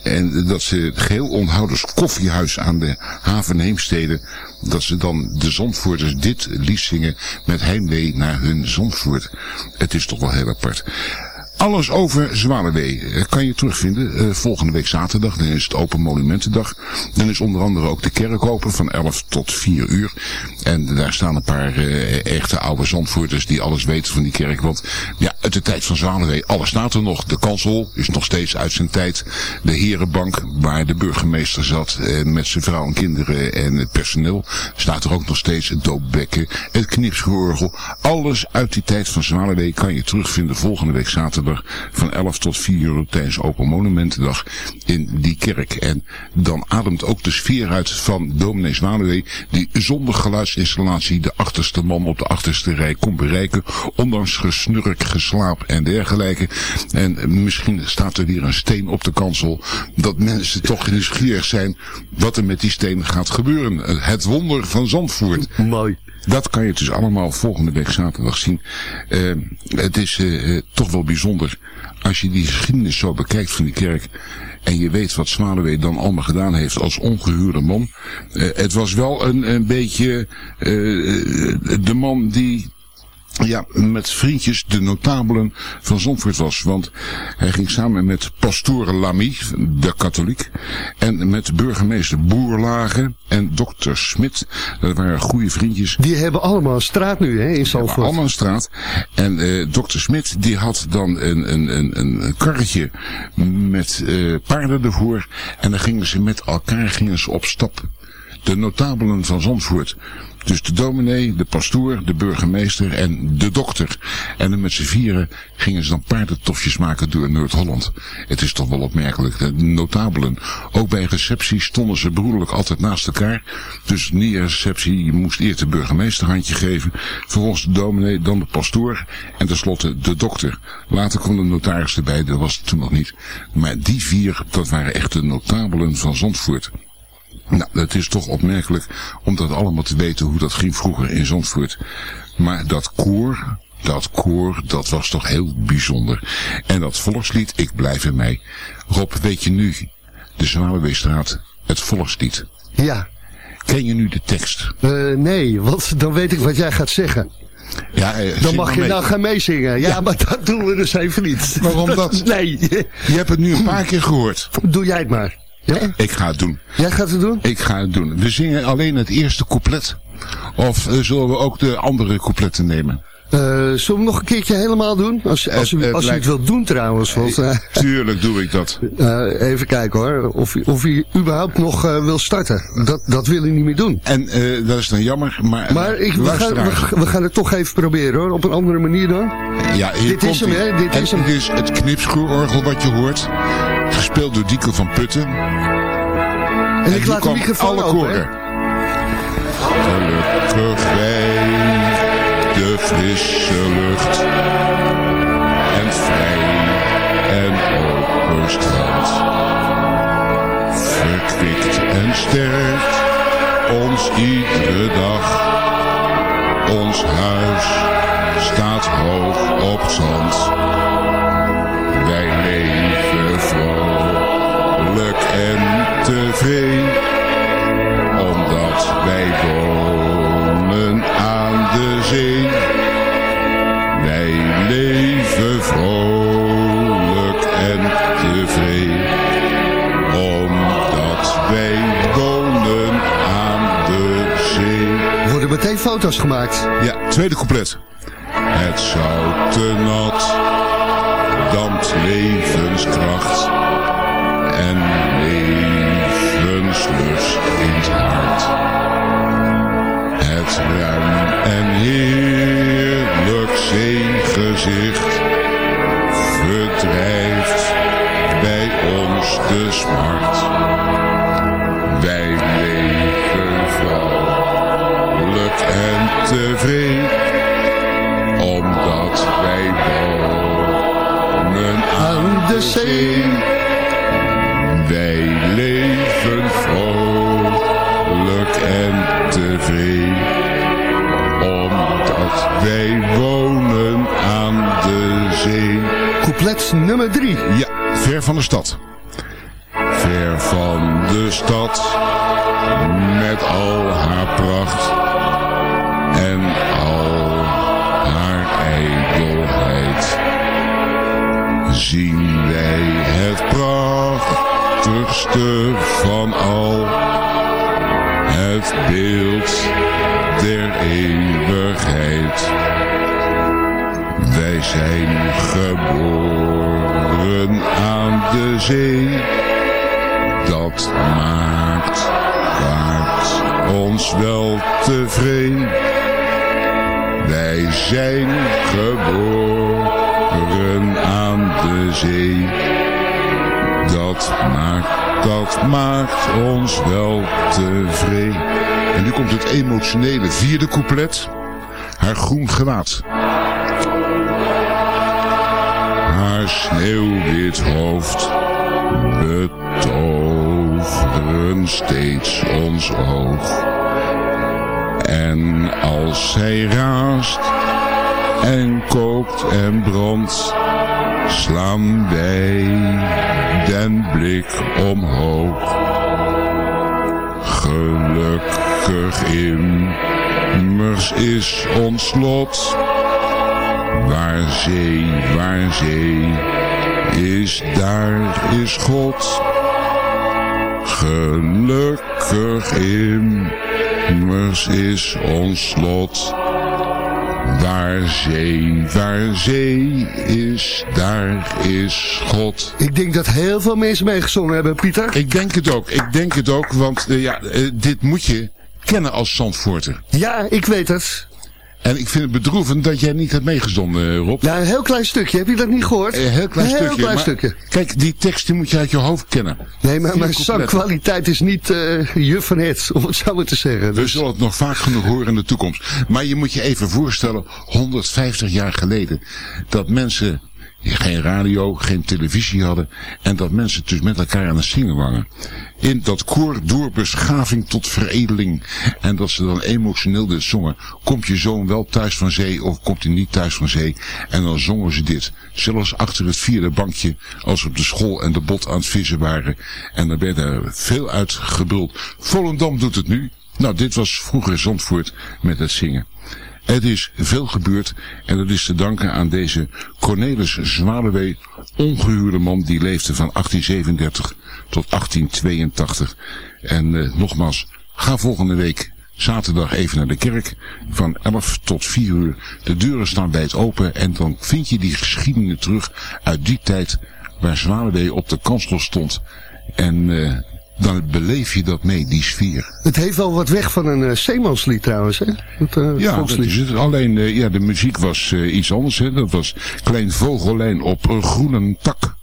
S4: en dat ze het geheel onthouders koffiehuis aan de haven Heemstede, dat ze dan de Zandvoorters dit lied zingen met heimwee naar hun Zandvoort. Het is toch wel heel apart. Alles over Zwanenwee eh, kan je terugvinden eh, volgende week zaterdag. Dan is het Open Monumentendag. Dan is onder andere ook de kerk open van 11 tot 4 uur. En daar staan een paar eh, echte oude zandvoorters die alles weten van die kerk. Want ja, uit de tijd van Zwanenwee. Alles staat er nog. De kansel is nog steeds uit zijn tijd. De herenbank waar de burgemeester zat eh, met zijn vrouw en kinderen en het personeel. Staat er ook nog steeds het doopbekken, het knipsgeorgel. Alles uit die tijd van Zwanenwee kan je terugvinden volgende week zaterdag van 11 tot 4 uur tijdens Open Monumentendag in die kerk. En dan ademt ook de sfeer uit van dominee Zwanenwee die zonder geluidsinstallatie de achterste man op de achterste rij kon bereiken. Ondanks gesnurk, geslaap en dergelijke. En misschien staat er weer een steen op de kansel. Dat mensen toch nieuwsgierig zijn wat er met die steen gaat gebeuren. Het wonder van Zandvoort.
S3: Mooi.
S4: Dat kan je dus allemaal volgende week zaterdag zien. Uh, het is uh, toch wel bijzonder als je die geschiedenis zo bekijkt van die kerk. En je weet wat Zwaluwe dan allemaal gedaan heeft als ongehuurde man. Uh, het was wel een, een beetje de man die ja, met vriendjes de notabelen van Zandvoort was. Want hij ging samen met pastoor Lamy, de katholiek, en met burgemeester Boerlage en dokter Smit. Dat waren goede vriendjes.
S3: Die hebben allemaal een straat nu, hè, in Zandvoort.
S4: allemaal een straat. En uh, dokter Smit, die had dan een, een, een, een karretje met uh, paarden ervoor. En dan gingen ze met elkaar gingen ze op stap. De notabelen van Zandvoort. Dus de dominee, de pastoor, de burgemeester en de dokter. En dan met z'n vieren gingen ze dan paardentofjes maken door Noord-Holland. Het is toch wel opmerkelijk. De notabelen. Ook bij receptie stonden ze broederlijk altijd naast elkaar. Dus niet een receptie. Moest eerst de burgemeester handje geven. Vervolgens de dominee, dan de pastoor. En tenslotte de dokter. Later kwam de notaris erbij. Dat was het toen nog niet. Maar die vier, dat waren echt de notabelen van Zandvoort. Nou, het is toch opmerkelijk om dat allemaal te weten hoe dat ging vroeger in Zandvoort. Maar dat koor, dat koor, dat was toch heel bijzonder. En dat volkslied, ik blijf in mij. Rob, weet je nu, de Zwaluweestraat, het volkslied.
S3: Ja.
S4: Ken je nu de tekst?
S3: Uh, nee, want dan weet ik wat jij gaat zeggen.
S4: Ja, eh,
S3: dan mag je mee. nou gaan meezingen. Ja, ja, maar dat doen we dus even niet.
S4: Waarom dat?
S3: nee.
S4: Je hebt het nu een paar keer gehoord.
S3: Doe jij het maar. Ja?
S4: Ik ga het doen.
S3: Jij gaat het doen?
S4: Ik ga het doen. We zingen alleen het eerste couplet. Of uh, zullen we ook de andere coupletten nemen?
S3: Uh, zullen we nog een keertje helemaal doen? Als, als, u, als u het wilt doen trouwens. Want, uh,
S4: Tuurlijk doe ik dat.
S3: Uh, even kijken hoor. Of, of u überhaupt nog wil starten. Dat, dat wil u niet meer doen.
S4: En dat is dan jammer. Maar,
S3: maar ik, we, gaan, we, we, gaan het toch even proberen hoor. Op een andere manier dan.
S4: Ja,
S3: Dit is hem hè. Dit is hem.
S4: Dit is het knipschoororgel wat je hoort. Gespeeld door Dieke van Putten.
S3: En, ik laat de microfoon
S4: alle koren. Gelukkig wij de frisse lucht en vrij en open strand. Verkwikt en sterkt ons iedere dag. Ons huis staat hoog op zand. Omdat wij wonen aan de zee. Wij leven vrolijk en tevreden, omdat wij wonen aan de zee.
S3: Er worden meteen foto's gemaakt.
S4: Ja, tweede couplet. Het zout te nat, dampt levenskracht heerlijk zeegezicht verdrijft bij ons de smart. Wij leven vrolijk en tevreden, omdat wij wonen aan de zee.
S3: Couplet nummer drie.
S4: Ja, ver van de stad. Ver van de stad, met al haar pracht en al haar ijdelheid. Zien wij het prachtigste van al, het beeld der eeuwigheid. Wij zijn geboren aan de zee. Dat maakt, maakt ons wel tevreden. Wij zijn geboren aan de zee. Dat maakt, dat maakt ons wel tevreden. En nu komt het emotionele vierde couplet. Haar groen gewaad. Sneeuwwit hoofd betoveren steeds ons oog. En als zij raast en kookt en brandt, slaan wij den blik omhoog. Gelukkig immers is ons lot, waar zee, waar zee is, daar is God. Gelukkig immers is ons lot. Waar zee, waar zee is, daar is God.
S3: Ik denk dat heel veel mensen meegezongen hebben, Pieter.
S4: Ik denk het ook, ik denk het ook, want uh, ja, uh, dit moet je kennen als Zandvoorter.
S3: Ja, ik weet het.
S4: En ik vind het bedroevend dat jij niet hebt meegezonden, Rob.
S3: Ja, een heel klein stukje. Heb je dat niet gehoord?
S4: Een heel klein
S3: heel
S4: stukje.
S3: Klein
S4: maar,
S3: stukje.
S4: Kijk, die tekst die moet je uit je hoofd kennen.
S3: Nee, maar mijn zangkwaliteit is niet uh, juf van het, om het zo maar te zeggen.
S4: Dus... We zullen het nog vaak genoeg horen in de toekomst. Maar je moet je even voorstellen, 150 jaar geleden, dat mensen geen radio, geen televisie hadden. En dat mensen dus met elkaar aan het zingen waren. In dat koor door beschaving tot veredeling. En dat ze dan emotioneel dit zongen. Komt je zoon wel thuis van zee of komt hij niet thuis van zee? En dan zongen ze dit. Zelfs achter het vierde bankje als op de school en de bot aan het vissen waren. En daar werd er veel uit gebruld. Volendam doet het nu. Nou, dit was vroeger Zandvoort met het zingen. Het is veel gebeurd en dat is te danken aan deze Cornelis Zwaluwee, ongehuurde man die leefde van 1837 tot 1882. En uh, nogmaals, ga volgende week zaterdag even naar de kerk van 11 tot 4 uur. De deuren staan wijd open en dan vind je die geschiedenis terug uit die tijd waar Zwaluwee op de kansel stond. En uh, dan beleef je dat mee, die sfeer.
S3: Het heeft wel wat weg van een uh, zeemanslied trouwens, hè?
S4: Uh, ja, dat is het. Alleen uh, ja, de muziek was iets anders. Hè? Dat was Klein Vogellijn op een groene tak.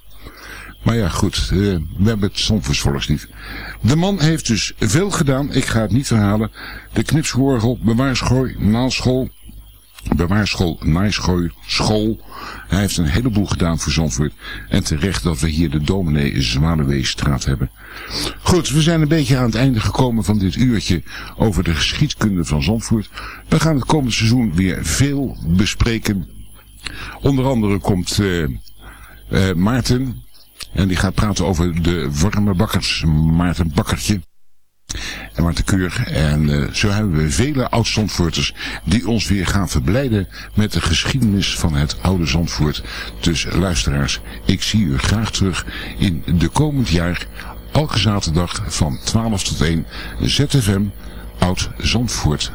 S4: Maar ja, goed, we hebben het Zandvoors volkslied. De man heeft dus veel gedaan. Ik ga het niet verhalen. De knipsgeorgel, bewaarschooi, naalschool, bewaarschool, naaischgooi, school. Hij heeft een heleboel gedaan voor Zandvoort. En terecht dat we hier de dominee Zwaluweestraat hebben. Goed, we zijn een beetje aan het einde gekomen van dit uurtje over de geschiedkunde van Zandvoort. We gaan het komend seizoen weer veel bespreken. Onder andere komt uh, uh, Maarten. En die gaat praten over de warme bakkers. Maarten Bakkertje. En Maarten Keur. En uh, zo hebben we vele oud-Zandvoorters die ons weer gaan verblijden met de geschiedenis van het oude Zandvoort. Dus luisteraars, ik zie u graag terug in de komend jaar. Elke zaterdag van 12 tot 1 ZFM Oud Zandvoort.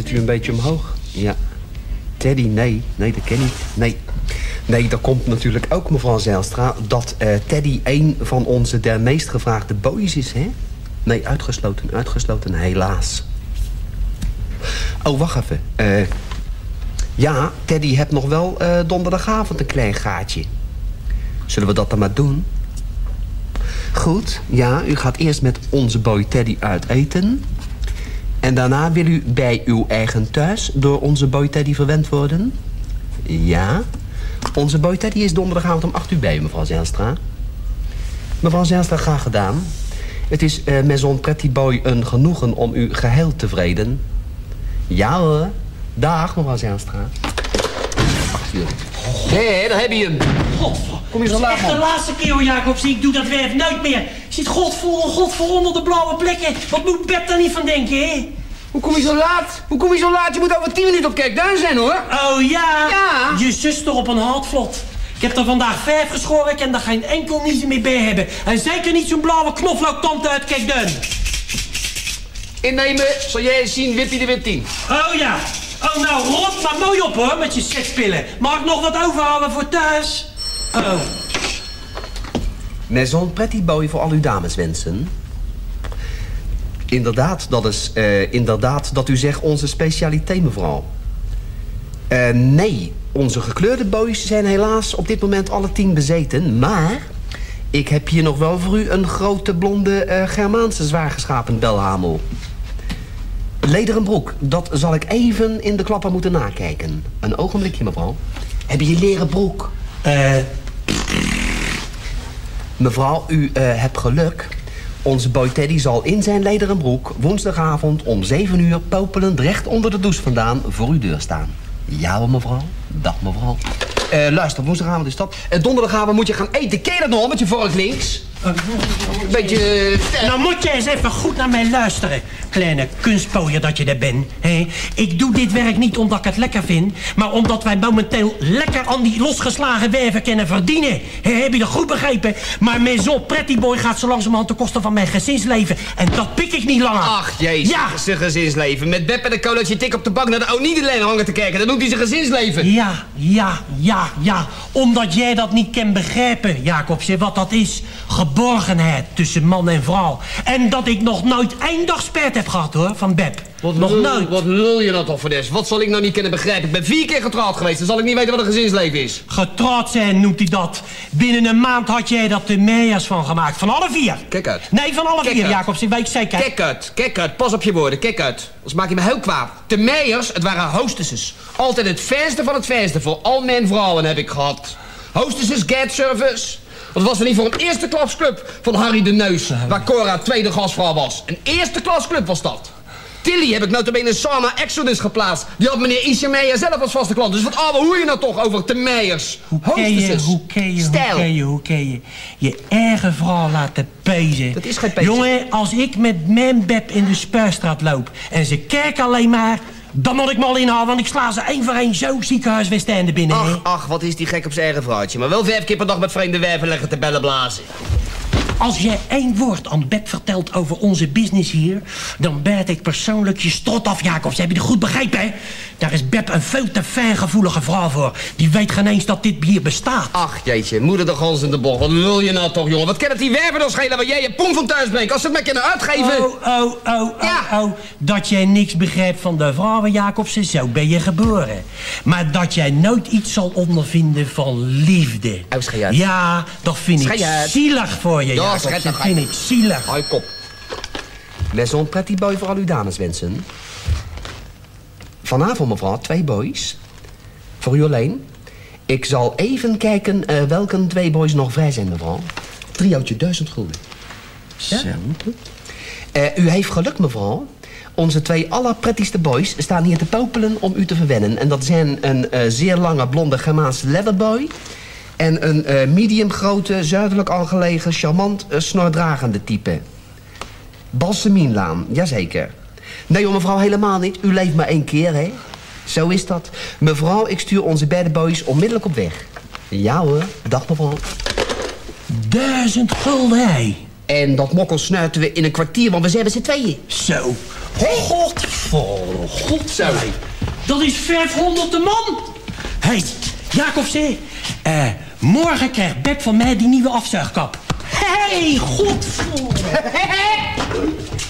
S6: Zit u een beetje omhoog. Ja. Teddy, nee. Nee, dat ken ik. Nee. Nee, dat komt natuurlijk ook, mevrouw Zijlstra... dat eh, Teddy een van onze der meest gevraagde boys is, hè? Nee, uitgesloten, uitgesloten, helaas. Oh, wacht even. Eh, ja, Teddy heeft nog wel eh, donderdagavond een klein gaatje. Zullen we dat dan maar doen? Goed, ja, u gaat eerst met onze boy Teddy uit eten. En daarna wil u bij uw eigen thuis door onze boy Teddy verwend worden? Ja. Onze boy Teddy is donderdagavond om 8 uur bij mevrouw Zijlstra. Mevrouw Zijlstra, graag gedaan. Het is eh, met zo'n pretty boy een genoegen om u geheel tevreden. Ja hoor. Dag, mevrouw Zijlstra. Acht uur. Hé, daar heb je hem. Kom je zo laat,
S7: Echt de laatste keer hoor, Jacobs. Ik doe dat werf nooit meer. Je zit godvol, godvol onder de blauwe plekken. Wat moet Pep daar niet van denken, hè?
S6: Hoe kom je zo laat? Hoe kom je zo laat? Je moet over 10 minuten op Kijkduin zijn, hoor.
S7: Oh ja?
S6: Ja.
S7: Je zuster op een hardvlot. Ik heb er vandaag vijf geschoren en daar geen enkel niezen meer bij hebben. En zeker niet zo'n blauwe knoflooktante uit Kijkduin.
S6: Innemen, zal jij eens zien, Wippie de 10.
S7: Oh ja. Oh nou, rot maar mooi op hoor, met je sekspillen. Mag ik nog wat overhouden voor thuis? Oh.
S6: Met zo'n boy voor al uw dames wensen. Inderdaad, dat is eh, inderdaad dat u zegt onze specialiteit, mevrouw. Eh, nee, onze gekleurde boys zijn helaas op dit moment alle tien bezeten. Maar ik heb hier nog wel voor u een grote blonde eh, Germaanse zwaargeschapen belhamel. Lederen broek, dat zal ik even in de klappen moeten nakijken. Een ogenblikje, mevrouw. Heb je leren broek?
S7: Eh,
S6: Mevrouw, u eh, hebt geluk. Onze boy Teddy zal in zijn lederen broek woensdagavond om 7 uur popelend recht onder de douche vandaan voor uw deur staan. Ja mevrouw. Dag mevrouw. Eh, luister, woensdagavond is dat. En donderdagavond moet je gaan eten. Ken je dat nog met je vork links? Beetje...
S7: Nou moet je eens even goed naar mij luisteren. Kleine kunstpooier dat je er bent. hè. Ik doe dit werk niet omdat ik het lekker vind... maar omdat wij momenteel lekker aan die losgeslagen werven kunnen verdienen. Hè, heb je dat goed begrepen? Maar mijn zo'n pretty boy gaat zo langzamerhand ten koste van mijn gezinsleven. En dat pik ik niet langer.
S6: Ach, jezus,
S7: Ja.
S6: zijn gezinsleven. Met Beb en de colaatje tik op de bank naar de Oniedelijn hangen te kijken. Dat noemt hij zijn gezinsleven.
S7: Ja, ja, ja, ja. Omdat jij dat niet kan begrijpen, Jacobje, wat dat is. Geborgenheid tussen man en vrouw. En dat ik nog nooit één dag spijt heb gehad, hoor, van Beb. nog
S6: lul-
S7: nooit.
S6: Wat lul je nou toch voor des? Wat zal ik nou niet kunnen begrijpen? Ik ben vier keer getrouwd geweest. Dan zal ik niet weten wat een gezinsleven is.
S7: Getrouwd zijn noemt hij dat. Binnen een maand had jij dat de meijers van gemaakt. Van alle vier.
S6: Kijk uit.
S7: Nee, van alle
S6: Kijk
S7: vier,
S6: uit.
S7: Jacobs. Ik weet zeker.
S6: Kijk uit, kijk uit. Pas op je woorden, kijk uit. Anders maak je me heel kwaad. De Meijers, het waren hostesses. Altijd het fijnste van het fijnste voor al mijn vrouwen heb ik gehad. Hostesses Get Service. Wat was er niet voor een eerste klasclub van Harry de Neus... waar Cora tweede gastvrouw was. Een eerste klasclub was dat. Tilly heb ik notabene Sama Exodus geplaatst. Die had meneer Isha zelf als vaste klant. Dus wat ouwe hoe je nou toch over de Meijers?
S7: Hoe kun je, hoe je, hoe kun je, hoe kun je je eigen vrouw laten pezen?
S6: Dat is geen pezen.
S7: Jongen, als ik met mijn beb in de Spuistraat loop en ze kijken alleen maar... dan moet ik me al inhalen, want ik sla ze één voor één zo ziekenhuis Westende binnen.
S6: Ach, ach, wat is die gek op zijn eigen vrouwtje. Maar wel vijf keer per dag met vreemde wijven leggen te bellen blazen.
S7: Als jij één woord aan Beb vertelt over onze business hier... dan bijt ik persoonlijk je strot af, Jacobs. Heb je het goed begrepen, hè? Daar is Beb een veel te fijngevoelige vrouw voor. Die weet geen eens dat dit bier bestaat.
S6: Ach, jeetje, moeder de gans in de bocht. Wat wil je nou toch, jongen? Wat kan het die wijven dan schelen waar jij je poen van thuis brengt? Als ze het me kunnen uitgeven...
S7: Oh, oh, oh, oh,
S6: Ja.
S7: oh. Dat jij niks begrijpt van de vrouwen, Jacobsen, zo ben je geboren. Maar dat jij nooit iets zal ondervinden van liefde.
S6: Oh.
S7: Ja, dat vind ik zielig voor je,
S6: Ja,
S7: Dat vind ik zielig.
S6: Hoi, kop. Maison Pretty Boy voor al uw dames wensen. Vanavond, mevrouw, twee boys. Voor u alleen. Ik zal even kijken eh, welke twee boys nog vrij zijn, mevrouw. Triootje duizend gulden. Ja? Eh, u heeft geluk, mevrouw. Onze twee allerprettigste boys staan hier te popelen om u te verwennen. En dat zijn een eh, zeer lange blonde Germaanse leatherboy... en een medium grote, zuidelijk aangelegen, charmant, snordragende type. Balsemienlaan, jazeker. Nee hoor, mevrouw, helemaal niet. U leeft maar één keer, hè? Zo is dat. Mevrouw, ik stuur onze beide boys onmiddellijk op weg. Ja hoor, dag mevrouw.
S7: Duizend gulden, hé.
S6: En dat mokkel snuiten we in een kwartier, want we zijn met z'n tweeën.
S7: Zo. Godverdomme, godzij. Dat is 500 de man. Hé, hey, eh morgen krijgt Beb van mij die nieuwe afzuigkap. Hé, hey, godverdomme.